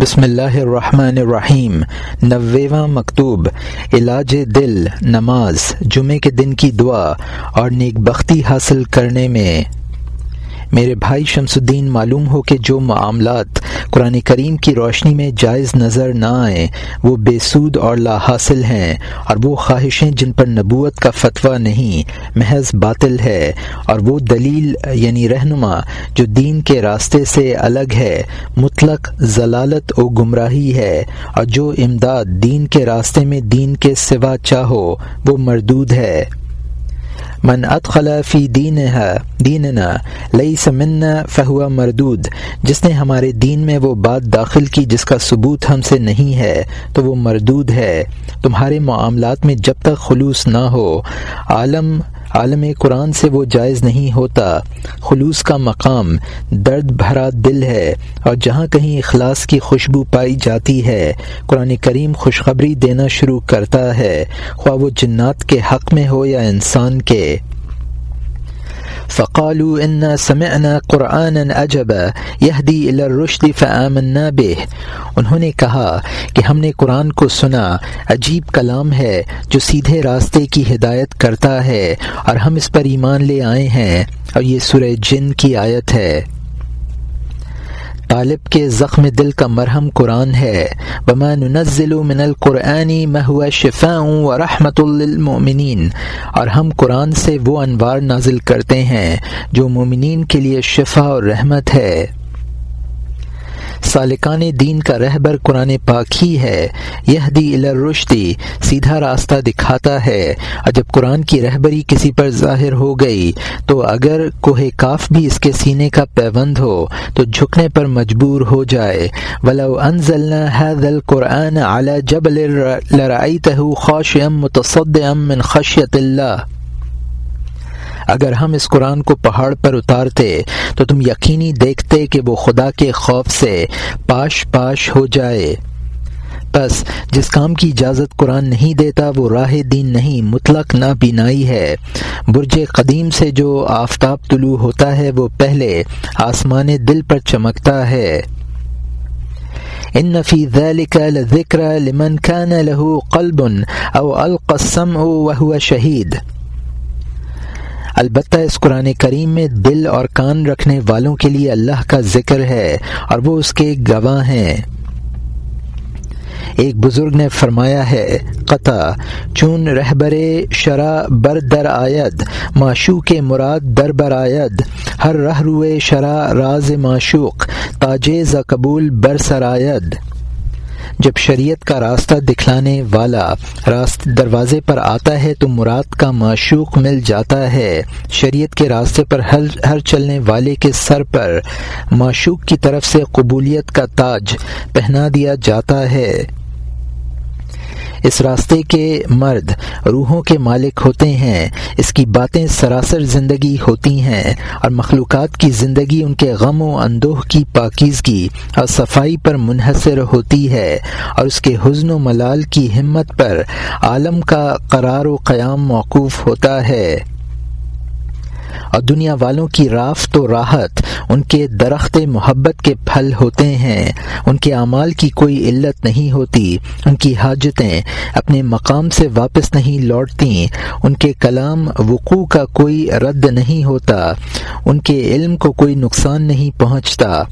بسم اللہ الرحمن الرحیم، نویواں مکتوب، علاج دل، نماز جمعے کے دن کی دعا اور نیک بختی حاصل کرنے میں۔ میرے بھائی شمس الدین معلوم ہو کہ جو معاملات قرآن کریم کی روشنی میں جائز نظر نہ آئیں وہ بے سود اور لا حاصل ہیں اور وہ خواہشیں جن پر نبوت کا فتویٰ نہیں، محض باطل ہے اور وہ دلیل یعنی رہنما، جو دین کے راستے سے الگ ہے، مطلق ضلالت و گمراہی ہے اور جو امداد دین کے راستے میں دین کے سوا چاہو، وہ مردود ہے۔ من ادخل فی دینها دیننا، لیس منا فہو مردود۔ جس نے ہمارے دین میں وہ بات داخل کی جس کا ثبوت ہم سے نہیں ہے، تو وہ مردود ہے۔ تمہارے معاملات میں جب تک خلوص نہ ہو، عالم عالم قرآن سے وہ جائز نہیں ہوتا۔ خلوص کا مقام، درد بھرا دل ہے اور جہاں کہیں اخلاص کی خوشبو پائی جاتی ہے۔ قرآن کریم خوشخبری دینا شروع کرتا ہے، خواہ وہ جنات کے حق میں ہو یا انسان کے۔ فقالوا إنا سمعنا قرآن اجبا يهدي إلى الرشد فآمنا به۔ انہوں نے کہا کہ ہم نے قرآن کو سنا، عجیب کلام ہے جو سیدھے راستے کی ہدایت کرتا ہے اور ہم اس پر ایمان لے آئے ہیں۔ اور یہ سورہ جن کی آیت ہے۔ طالب کے زخم دل کا مرہم قرآن ہے۔ بما ننزل من القرآنی محو شفاء و رحمۃ للمؤمنین اور ہم قرآن سے وہ انوار نازل کرتے ہیں جو مومنین کے لیے شفا اور رحمت ہے۔ سالکان دین کا رہبر قرآن پاک ہی ہے۔ یہ دی الرشدی سیدھا راستہ دکھاتا ہے۔ اور جب قرآن کی رہبری کسی پر ظاہر ہو گئی، تو اگر کوہ کاف بھی اس کے سینے کا پیوند ہو، تو جھکنے پر مجبور ہو جائے۔ ولو انزلنا هذا القرآن على جبل لرأيته خاشعا متصدعا من خشیت اللہ۔ اگر ہم اس قرآن کو پہاڑ پر اتارتے تو تم یقینی دیکھتے کہ وہ خدا کے خوف سے پاش پاش ہو جائے۔ بس جس کام کی اجازت قرآن نہیں دیتا وہ راہ دین نہیں، مطلق نہ بینائی ہے۔ برج قدیم سے جو آفتاب طلوع ہوتا ہے وہ پہلے آسمان دل پر چمکتا ہے۔ ان فی ذلك لذکر لمن كان له قلب او القى السمع وهو شہید۔ البتہ اس قرآن کریم میں دل اور کان رکھنے والوں کے لیے اللہ کا ذکر ہے اور وہ اس کے گواہ ہیں۔ ایک بزرگ نے فرمایا ہے، قطع، چون رہبر شرع بر در آید، معشوق کے مراد در بر آید، ہر رہ روئے شرع راز معشوق تاجز قبول بر سرآد جب شریعت کا راستہ دکھلانے والا راست دروازے پر آتا ہے تو مراد کا معشوق مل جاتا ہے۔ شریعت کے راستے پر ہر ہر چلنے والے کے سر پر معشوق کی طرف سے قبولیت کا تاج پہنا دیا جاتا ہے۔ اس راستے کے مرد روحوں کے مالک ہوتے ہیں، اس کی باتیں سراسر زندگی ہوتی ہیں اور مخلوقات کی زندگی ان کے غم و اندوہ کی پاکیزگی اور صفائی پر منحصر ہوتی ہے اور اس کے حزن و ملال کی ہمت پر عالم کا قرار و قیام موقوف ہوتا ہے۔ اور دنیا والوں کی رافت و راحت ان کے درخت محبت کے پھل ہوتے ہیں۔ ان کے اعمال کی کوئی علت نہیں ہوتی۔ ان کی حاجتیں اپنے مقام سے واپس نہیں لوٹتی۔ ان کے کلام وقوع کا کوئی رد نہیں ہوتا۔ ان کے علم کو کوئی نقصان نہیں پہنچتا۔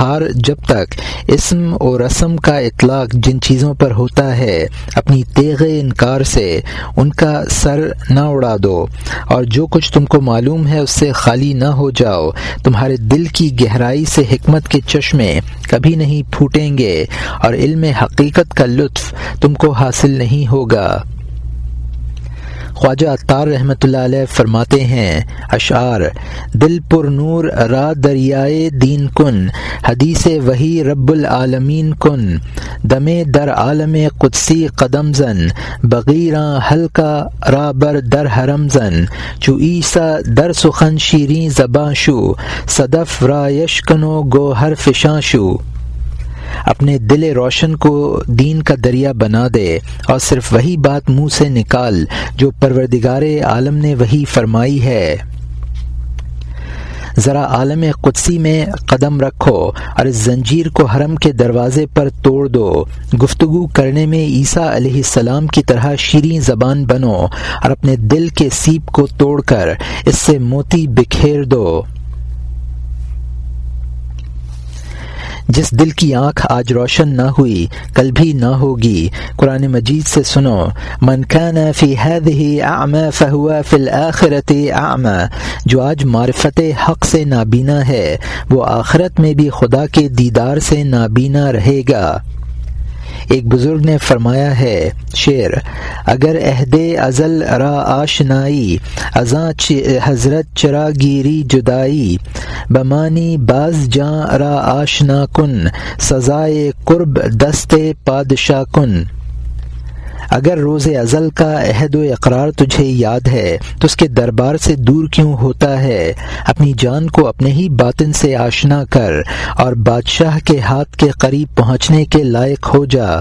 ہار جب تک اسم و رسم کا اطلاق جن چیزوں پر ہوتا ہے، اپنی تیغ انکار سے ان کا سر نہ اڑا دو۔ اور جو کچھ تم کو معلوم ہے اس سے خالی نہ ہو جاؤ۔ تمہارے دل کی گہرائی سے حکمت کے چشمے کبھی نہیں پھوٹیں گے اور علم حقیقت کا لطف تم کو حاصل نہیں ہوگا۔ خواجہ اطار رحمۃ اللہ علیہ فرماتے ہیں، اشعار، دل پر نور را دریائے دین کن، حدیث وہی رب العالمین کن، دم در عالم قدسی قدم زن بغیراں ہلکا را بر در حرم زن، چو عیسا در سخن شیریں زباں شو، صدف را یشکنو گو ہر فشاں شو۔ اپنے دل روشن کو دین کا دریا بنا دے اور صرف وہی بات منہ سے نکال جو پروردگار عالم نے وہی فرمائی ہے۔ ذرا عالم قدسی میں قدم رکھو اور اس زنجیر کو حرم کے دروازے پر توڑ دو۔ گفتگو کرنے میں عیسیٰ علیہ السلام کی طرح شیریں زبان بنو اور اپنے دل کے سیپ کو توڑ کر اس سے موتی بکھیر دو۔ جس دل کی آنکھ آج روشن نہ ہوئی، کل بھی نہ ہوگی۔ قرآن مجید سے سنو، من كان فی هذه اعمى فهو فی الاخرت اعمى جو آج معرفت حق سے نابینا ہے، وہ آخرت میں بھی خدا کے دیدار سے نابینا رہے گا۔ ایک بزرگ نے فرمایا ہے شعر اگر عہد ازل را آشنائی، ازاں حضرت چرا گیری جدائی، بمانی باز جاں را آشنا کن، سزائے قرب دست پادشاہ کن۔ اگر روز ازل کا عہد و اقرار تجھے یاد ہے، تو اس کے دربار سے دور کیوں ہوتا ہے؟ اپنی جان کو اپنے ہی باطن سے آشنا کر اور بادشاہ کے ہاتھ کے قریب پہنچنے کے لائق ہو جا۔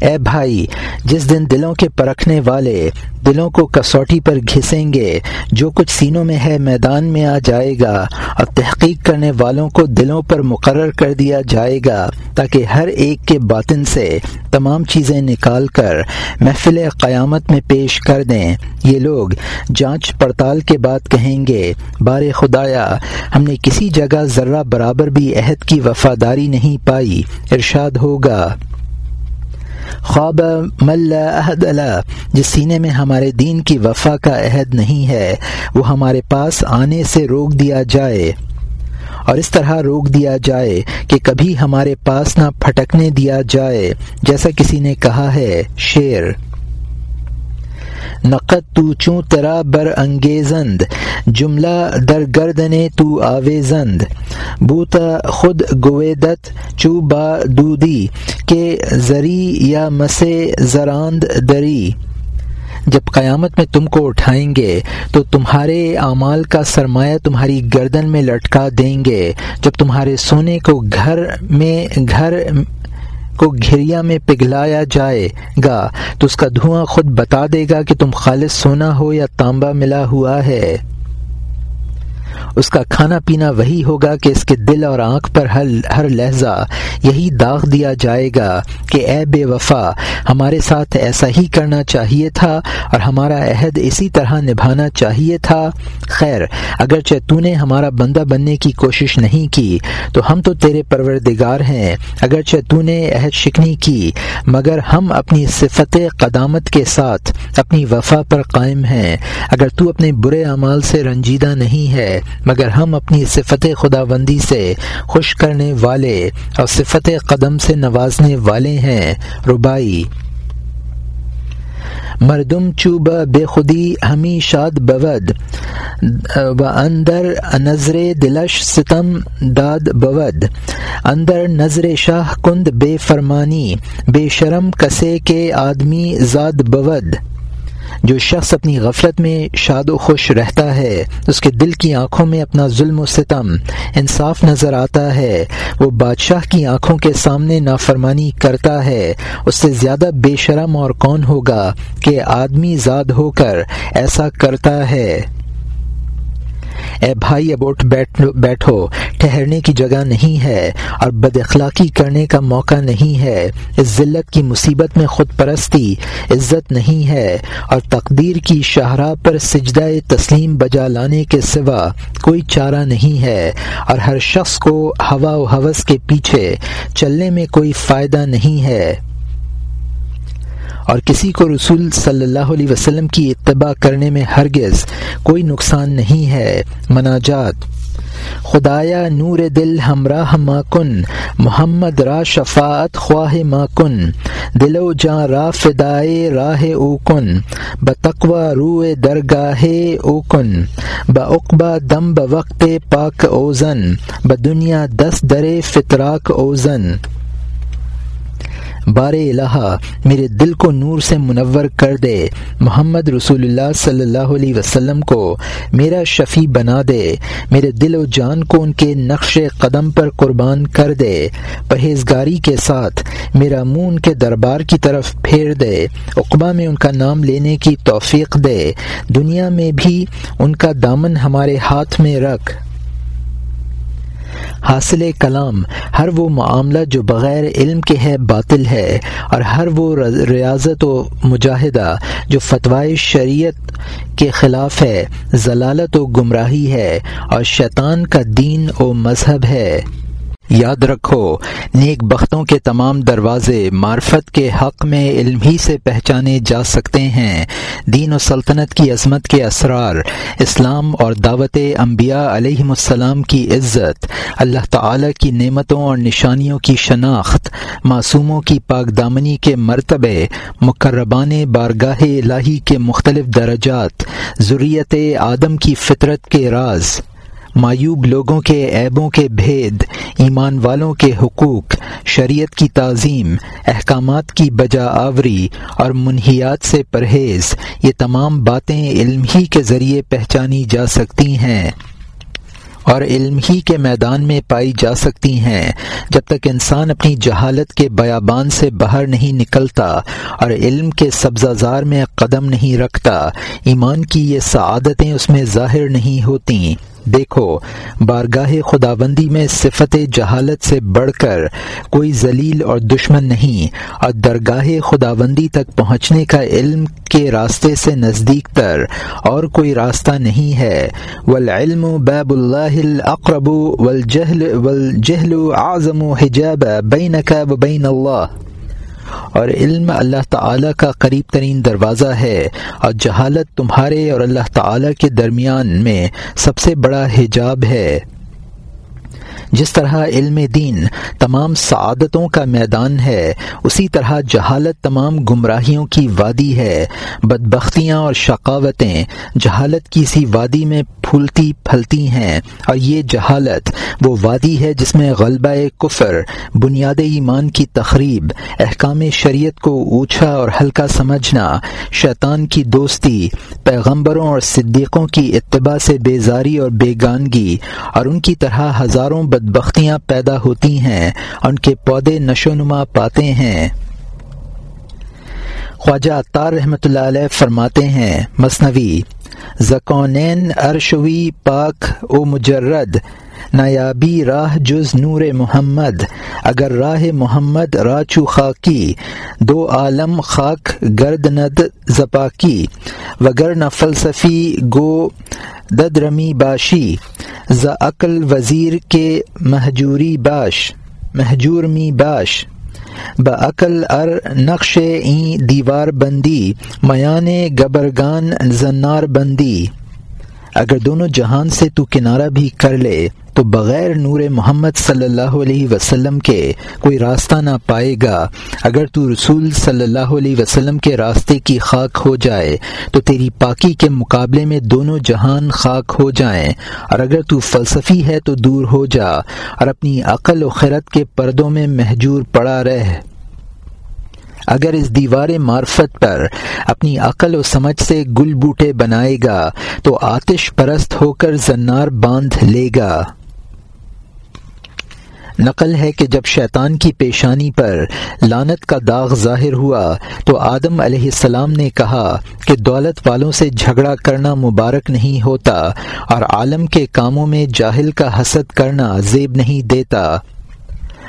اے بھائی، جس دن دلوں کے پرکھنے والے دلوں کو کسوٹی پر گھسیں گے، جو کچھ سینوں میں ہے میدان میں آ جائے گا، اور تحقیق کرنے والوں کو دلوں پر مقرر کر دیا جائے گا، تاکہ ہر ایک کے باطن سے تمام چیزیں نکال کر محفل قیامت میں پیش کر دیں۔ یہ لوگ جانچ پڑتال کے بعد کہیں گے، بار خدایا، ہم نے کسی جگہ ذرہ برابر بھی عہد کی وفاداری نہیں پائی، ارشاد ہوگا۔ خواب مل عہد اللہ جس سینے میں ہمارے دین کی وفا کا عہد نہیں ہے، وہ ہمارے پاس آنے سے روک دیا جائے۔ اور اس طرح روک دیا جائے کہ کبھی ہمارے پاس نہ پھٹکنے دیا جائے، جیسا کسی نے کہا ہے، شیر۔ نقد تو چوں ترا بر انگیزند، جملہ در گردنے تو آویزند۔ بوتا خود گویدت چو با دودی کے زری یا مسے زراند دری۔ جب قیامت میں تم کو اٹھائیں گے، تو تمہارے اعمال کا سرمایہ تمہاری گردن میں لٹکا دیں گے۔ جب تمہارے سونے کو گھر میں، گھر کو گھریا میں پگھلایا جائے گا، تو اس کا دھواں خود بتا دے گا کہ تم خالص سونا ہو یا تانبا ملا ہوا ہے۔ اس کا کھانا پینا وہی ہوگا کہ اس کے دل اور آنکھ پر ہر ہر لہجہ یہی داغ دیا جائے گا کہ اے بے وفا، ہمارے ساتھ ایسا ہی کرنا چاہیے تھا اور ہمارا عہد اسی طرح نبھانا چاہیے تھا۔ خیر، اگرچہ تو نے ہمارا بندہ بننے کی کوشش نہیں کی، تو ہم تو تیرے پروردگار ہیں۔ اگرچہ تو نے عہد شکنی کی، مگر ہم اپنی صفت قدامت کے ساتھ اپنی وفا پر قائم ہیں۔ اگر تو اپنے برے اعمال سے رنجیدہ نہیں ہے مگر ہم اپنی صفت خدا بندی سے خوش کرنے والے اور صفت قدم سے نوازنے والے ہیں۔ ربائی مردم چوب بے خودی، ہمی شاد بود۔ و اندر نظر دلش ستم داد بود۔ اندر نظر شاہ کند بے فرمانی۔ بے شرم کسے کے آدمی زاد بود۔ جو شخص اپنی غفلت میں شاد و خوش رہتا ہے، اس کے دل کی آنکھوں میں اپنا ظلم و ستم، انصاف نظر آتا ہے۔ وہ بادشاہ کی آنکھوں کے سامنے نافرمانی کرتا ہے۔ اس سے زیادہ بے شرم اور کون ہوگا کہ آدمی زاد ہو کر ایسا کرتا ہے؟ اے بھائی اب اٹھ بیٹھو، ٹھہرنے کی جگہ نہیں ہے اور بد اخلاقی کرنے کا موقع نہیں ہے۔ اس ذلت کی مصیبت میں خود پرستی، عزت نہیں ہے اور تقدیر کی شاہراہ پر سجدہ تسلیم بجا لانے کے سوا کوئی چارہ نہیں ہے اور ہر شخص کو ہوا و حوث کے پیچھے چلنے میں کوئی فائدہ نہیں ہے۔ اور کسی کو رسول صلی اللہ علیہ وسلم کی اتباع کرنے میں ہرگز کوئی نقصان نہیں ہے۔ مناجات۔ خدایا نور دل ہمراہ ما کن، محمد را شفاعت خواہ ما کن، دل و جاں را فدائے راہ او کن بتقوا رو درگاہ او کن، بعقبہ دم بوقت پاک اوزن ب دنیا دس در فطراک اوزن۔ بار الہ میرے دل کو نور سے منور کر دے۔ محمد رسول اللہ صلی اللہ علیہ وسلم کو میرا شفیع بنا دے۔ میرے دل و جان کو ان کے نقش قدم پر قربان کر دے۔ پرہیزگاری کے ساتھ میرا منہ ان کے دربار کی طرف پھیر دے۔ اقبا میں ان کا نام لینے کی توفیق دے۔ دنیا میں بھی ان کا دامن ہمارے ہاتھ میں رکھ۔ حاصل کلام، ہر وہ معاملہ جو بغیر علم کے ہے باطل ہے، اور ہر وہ ریاضت و مجاہدہ جو فتوائے شریعت کے خلاف ہے، ضلالت و گمراہی ہے، اور شیطان کا دین و مذہب ہے۔ یاد رکھو، نیک بختوں کے تمام دروازے معرفت کے حق میں علم ہی سے پہچانے جا سکتے ہیں۔ دین و سلطنت کی عظمت کے اسرار، اسلام اور دعوت انبیاء علیہ السلام کی عزت، اللہ تعالی کی نعمتوں اور نشانیوں کی شناخت، معصوموں کی پاک دامنی کے مرتبے، مقربان بارگاہ الہی کے مختلف درجات ضروریت آدم کی فطرت کے راز۔ معیوب لوگوں کے عیبوں کے بھید، ایمان والوں کے حقوق، شریعت کی تعظیم، احکامات کی بجا آوری اور منحیات سے پرہیز، یہ تمام باتیں علم ہی کے ذریعے پہچانی جا سکتی ہیں۔ اور علم ہی کے میدان میں پائی جا سکتی ہیں۔ جب تک انسان اپنی جہالت کے بیابان سے باہر نہیں نکلتا اور علم کے سبزہ زار میں قدم نہیں رکھتا، ایمان کی یہ سعادتیں اس میں ظاہر نہیں ہوتیں۔ دیکھو، بارگاہ خداوندی میں صفت جہالت سے بڑھ کر کوئی ذلیل اور دشمن نہیں، اور درگاہ خداوندی تک پہنچنے کا علم کے راستے سے نزدیک تر اور کوئی راستہ نہیں ہے۔ والعلم باب اللہ الاقرب والجہل والجہل اعظم حجاب بینک و بین اللہ اور علم اللہ تعالی کا قریب ترین دروازہ ہے اور جہالت تمہارے اور اللہ تعالی کے درمیان میں سب سے بڑا حجاب ہے۔ جس طرح علم دین تمام سعادتوں کا میدان ہے، اسی طرح جہالت تمام گمراہیوں کی وادی ہے۔ بدبختیاں اور شقاوتیں جہالت کی سی وادی میں پھولتی پھلتی ہیں۔ اور یہ جہالت وہ وادی ہے جس میں غلبہ کفر، بنیاد ایمان کی تقریب احکام شریعت کو اونچا اور ہلکا سمجھنا، شیطان کی دوستی، پیغمبروں اور صدیقوں کی اتباع سے بیزاری اور بیگانگی اور ان کی طرح ہزاروں بدبختیاں پیدا ہوتی ہیں اور ان کے پودے نشو نما پاتے ہیں۔ خواجہ اطار رحمۃ اللہ علیہ فرماتے ہیں، مصنوی، زکونین ارشوی پاک او مجرد نایابی راہ جز نور محمد، اگر راہ محمد راچو خاکی، دو عالم خاک گرد ند زپاکی، وگر نہ فلسفی گو دد رمی باشی ز عقل وزیر کے مہجوری باش، مہجور می باش بعقل ار نقش این دیوار بندی، میان گبرگان زنار بندی۔ اگر دونوں جہان سے تو کنارہ بھی کر لے۔ تو بغیر نور محمد صلی اللہ علیہ وسلم کے کوئی راستہ نہ پائے گا۔ اگر تو رسول صلی اللہ علیہ وسلم کے راستے کی خاک ہو جائے، تو تیری پاکی کے مقابلے میں دونوں جہان خاک ہو جائیں۔ اور اگر تو فلسفی ہے تو دور ہو جا، اور اپنی عقل و خیرت کے پردوں میں محجور پڑا رہ۔ اگر اس دیوار معرفت پر اپنی عقل و سمجھ سے گل بوٹے بنائے گا، تو آتش پرست ہو کر زنار باندھ لے گا۔ نقل ہے کہ جب شیطان کی پیشانی پر لانت کا داغ ظاہر ہوا تو آدم علیہ السلام نے کہا کہ دولت والوں سے جھگڑا کرنا مبارک نہیں ہوتا اور عالم کے کاموں میں جاہل کا حسد کرنا زیب نہیں دیتا۔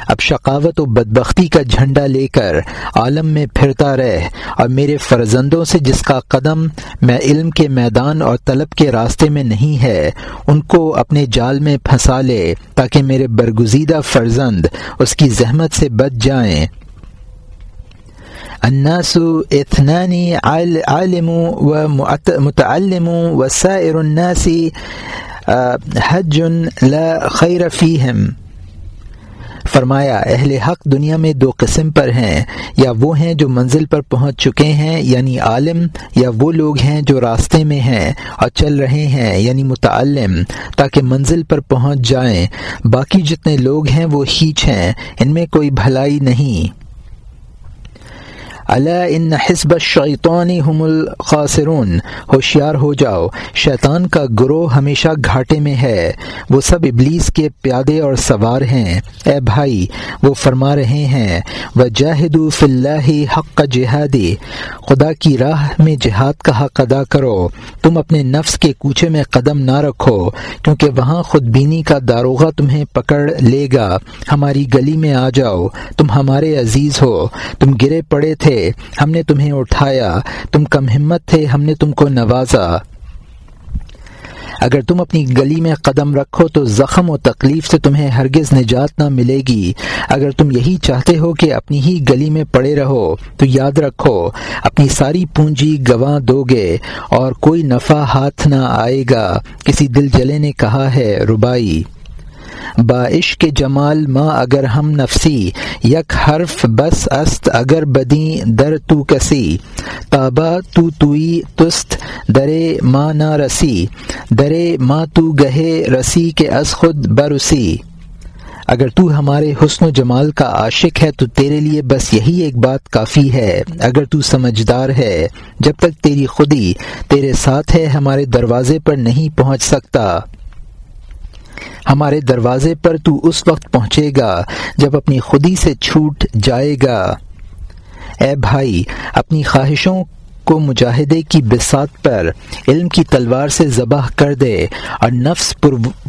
اب شقاوت و بدبختی کا جھنڈا لے کر عالم میں پھرتا رہ اور میرے فرزندوں سے جس کا قدم میں علم کے میدان اور طلب کے راستے میں نہیں ہے، ان کو اپنے جال میں پھنسا لے تاکہ میرے برگزیدہ فرزند اس کی زحمت سے بچ جائیں۔ الناس اثنان عالم و متعلم و سائر الناس حج لا خیر فیہم۔ فرمایا، اہل حق دنیا میں دو قسم پر ہیں، یا وہ ہیں جو منزل پر پہنچ چکے ہیں یعنی عالم، یا وہ لوگ ہیں جو راستے میں ہیں اور چل رہے ہیں یعنی متعلم، تاکہ منزل پر پہنچ جائیں۔ باقی جتنے لوگ ہیں وہ ہیچ ہیں، ان میں کوئی بھلائی نہیں۔ اللہ ان حسب شیطانی ہم الخاصرون ہوشیار ہو جاؤ، شیطان کا گروہ ہمیشہ گھاٹے میں ہے، وہ سب ابلیس کے پیادے اور سوار ہیں۔ اے بھائی، وہ فرما رہے ہیں وہ جاہد فلّہ حق جہادی خدا کی راہ میں جہاد کا حق ادا کرو، تم اپنے نفس کے کوچے میں قدم نہ رکھو، کیونکہ وہاں خود بینی کا داروغہ تمہیں پکڑ لے گا۔ ہماری گلی میں آ جاؤ، تم ہمارے عزیز ہو، تم گرے پڑے تھے ہم نے تمہیں اٹھایا، تم کم ہمت تھے، ہم نے تم کو نوازا۔ اگر تم اپنی گلی میں قدم رکھو تو زخم و تکلیف سے تمہیں ہرگز نجات نہ ملے گی۔ اگر تم یہی چاہتے ہو کہ اپنی ہی گلی میں پڑے رہو، تو یاد رکھو، اپنی ساری پونجی گواہ دو گے اور کوئی نفع ہاتھ نہ آئے گا۔ کسی دل جلے نے کہا ہے، ربائی۔ باعش کے جمال ماں اگر ہم نفسی، یک حرف بس است اگر بدی در تو کسی۔ تابا تو توئی تست، درے ماں نہ رسی۔ درے ماں تو گہے رسی کے از خود برسی۔ اگر تو ہمارے حسن و جمال کا عاشق ہے تو تیرے لیے بس یہی ایک بات کافی ہے۔ اگر تو سمجھدار ہے، جب تک تیری خودی تیرے ساتھ ہے، ہمارے دروازے پر نہیں پہنچ سکتا۔ ہمارے دروازے پر تو اس وقت پہنچے گا جب اپنی خودی سے چھوٹ جائے گا۔ اے بھائی، اپنی خواہشوں کو مجاہدے کی بسات پر علم کی تلوار سے ذبح کر دے اور نفس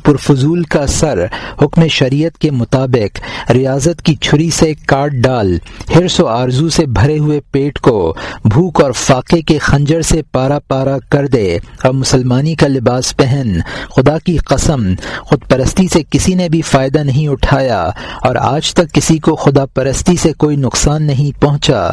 پرفضول کا سر حکم شریعت کے مطابق ریاضت کی چھری سے کاٹ ڈال، ہرس و آرزو سے بھرے ہوئے پیٹ کو بھوک اور فاقے کے خنجر سے پارا پارا کر دے اور مسلمانی کا لباس پہن۔ خدا کی قسم، خود پرستی سے کسی نے بھی فائدہ نہیں اٹھایا اور آج تک کسی کو خدا پرستی سے کوئی نقصان نہیں پہنچا۔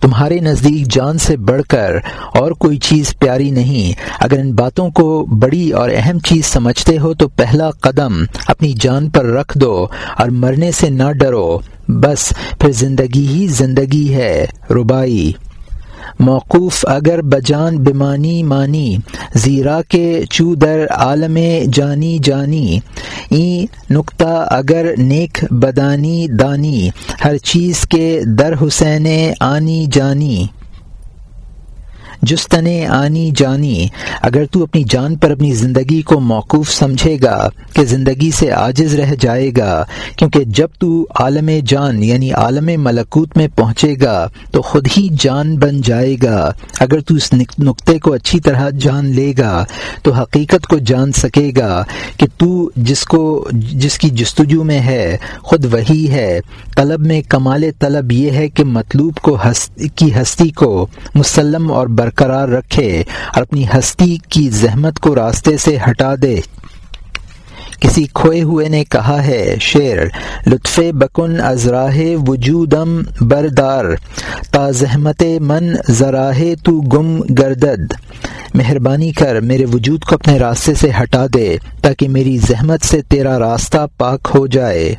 تمہارے نزدیک جان سے بڑھ کر اور کوئی چیز پیاری نہیں۔ اگر ان باتوں کو بڑی اور اہم چیز سمجھتے ہو تو پہلا قدم اپنی جان پر رکھ دو اور مرنے سے نہ ڈرو۔ بس، پھر زندگی ہی زندگی ہے ربائی موقوف اگر بجان بمانی مانی، زیرا کے چو در عالم جانی جانی۔ این نقطہ اگر نیک بدانی دانی، ہر چیز کے در حسین آنی جانی۔ جستن آنی جانی، اگر تو اپنی جان پر اپنی زندگی کو موقوف سمجھے گا کہ زندگی سے عاجز رہ جائے گا، کیونکہ جب تو عالم جان یعنی عالم ملکوت میں پہنچے گا تو خود ہی جان بن جائے گا۔ اگر تو اس نقطے کو اچھی طرح جان لے گا تو حقیقت کو جان سکے گا کہ تو جس کو جس کی جستجو میں ہے، خود وہی ہے۔ طلب میں کمال طلب یہ ہے کہ مطلوب کو کی ہستی کو مسلم اور برقرار برقرار رکھے اور اپنی ہستی کی زحمت کو راستے سے ہٹا دے۔ کسی کھوئے ہوئے نے کہا ہے، شیر، لطف بکن ازراہ وجودم بردار، تا زحمت من ذراہ تو گم گردد۔ مہربانی کر میرے وجود کو اپنے راستے سے ہٹا دے تاکہ میری زحمت سے تیرا راستہ پاک ہو جائے۔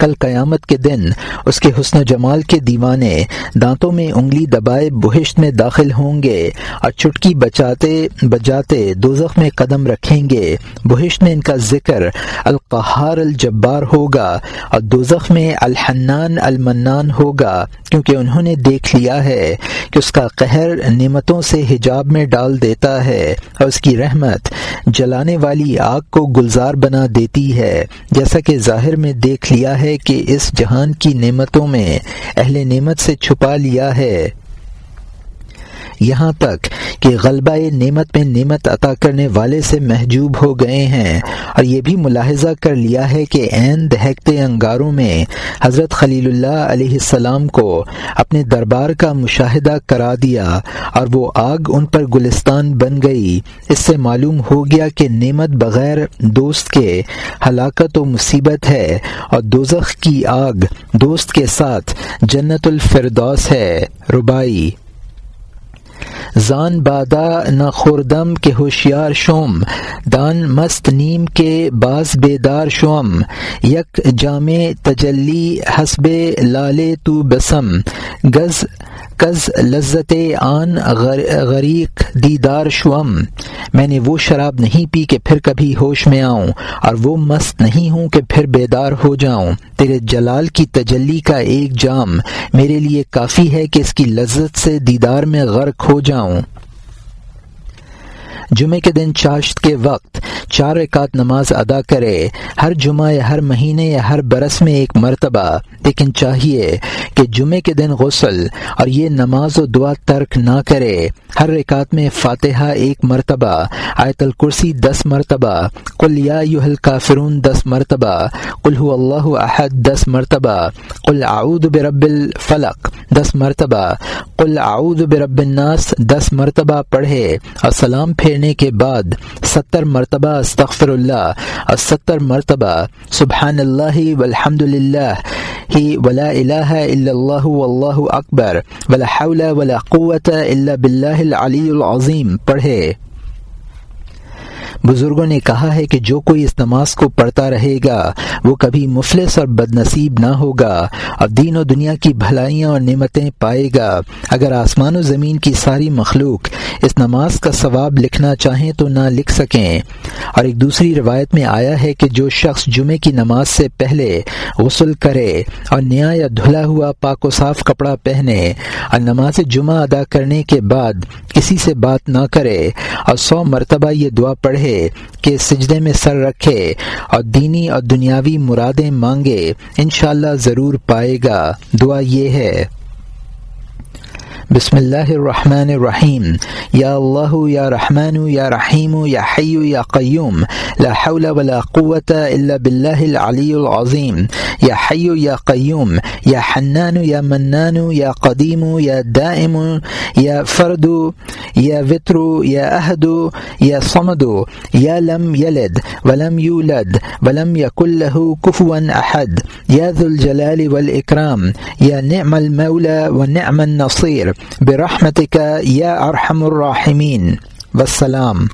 کل قیامت کے دن اس کے حسن و جمال کے دیوانے دانتوں میں انگلی دبائے بہشت میں داخل ہوں گے اور چٹکی بچاتے بجاتے دوزخ میں قدم رکھیں گے۔ بہشت میں ان کا ذکر القہار الجبار ہوگا اور دوزخ میں الحنان المنان ہوگا کیونکہ انہوں نے دیکھ لیا ہے کہ اس کا قہر نعمتوں سے حجاب میں ڈال دیتا ہے اور اس کی رحمت جلانے والی آگ کو گلزار بنا دیتی ہے۔ جیسا کہ ظاہر میں دیکھ لیا ہے کہ اس جہان کی نعمتوں میں اہل نعمت سے چھپا لیا ہے۔ یہاں تک کہ غلبہ نعمت میں نعمت عطا کرنے والے سے محجوب ہو گئے ہیں۔ اور یہ بھی ملاحظہ کر لیا ہے کہ عین دہکتے انگاروں میں حضرت خلیل اللہ علیہ السلام کو اپنے دربار کا مشاہدہ کرا دیا اور وہ آگ ان پر گلستان بن گئی۔ اس سے معلوم ہو گیا کہ نعمت بغیر دوست کے ہلاکت و مصیبت ہے اور دوزخ کی آگ دوست کے ساتھ جنت الفردوس ہے۔ ربائی زان بادا نہ خوردم کے ہوشیار شوم، دان مست نیم کے باز بیدار شوم، یک جامع تجلی حسب لالے تو بسم، گز کز لذت آن غریق دیدار شوم۔ میں نے وہ شراب نہیں پی کہ پھر کبھی ہوش میں آؤں، اور وہ مست نہیں ہوں کہ پھر بیدار ہو جاؤں۔ تیرے جلال کی تجلی کا ایک جام میرے لیے کافی ہے کہ اس کی لذت سے دیدار میں غرق ہو جاؤں۔ جمعے کے دن چاشت کے وقت چار رکعت نماز ادا کرے، ہر جمعہ یا ہر مہینے یا ہر برس میں ایک مرتبہ، لیکن چاہیے کہ جمعے کے دن غسل اور یہ نماز و دعا ترک نہ کرے۔ ہر رکعت میں فاتحہ ایک مرتبہ، آیت الکرسی دس مرتبہ کل یا یوہل کافرون دس مرتبہ کل اللہ احد دس مرتبہ کل اعود برب الفلق دس مرتبہ کل اعود برب الناس دس مرتبہ پڑھے اور سلام پھیرنے کے بعد ستر مرتبہ استغفر اللہ. اور ستر مرتبہ. سبحان اللہ والحمد للہ ہی ولا الہ الا اللہ واللہ اکبر. ولا حول ولا قوت الا باللہ العلی العظیم. پڑھے. بزرگوں نے کہا ہے کہ جو کوئی اس نماز کو پڑھتا رہے گا، وہ کبھی مفلس اور بد نصیب نہ ہوگا۔ اور دین و دنیا کی بھلائیاں اور نعمتیں پائے گا۔ اگر آسمان و زمین کی ساری مخلوق اس نماز کا ثواب لکھنا چاہیں تو نہ لکھ سکیں۔ اور ایک دوسری روایت میں آیا ہے کہ جو شخص جمعے کی نماز سے پہلے غسل کرے اور نیا یا دھلا ہوا پاک و صاف کپڑا پہنے اور نماز جمعہ ادا کرنے کے بعد کسی سے بات نہ کرے اور سو مرتبہ یہ دعا پڑھے کہ سجدے میں سر رکھے اور دینی اور دنیاوی مرادیں مانگے، انشاءاللہ ضرور پائے گا۔ دعا یہ ہے۔ بسم اللہ الرحمن الرحیم. یا اللہ، یا رحمان یا رحیم، یا حی، یا قیوم. لا حول ولا قوت الا باللہ العلی العظیم. یا حی، یا قیوم. یا حنان، یا منان، یا قدیم، یا دائم، یا فرد، یا وطر یا احد، یا صمد، یا لم یلد، ولم یولد، ولم یکن له کفوا احد. یا ذو الجلال والاکرام. یا نعم المولى ونعم النصیر. برحمتك یا ارحم الراحمين والسلام.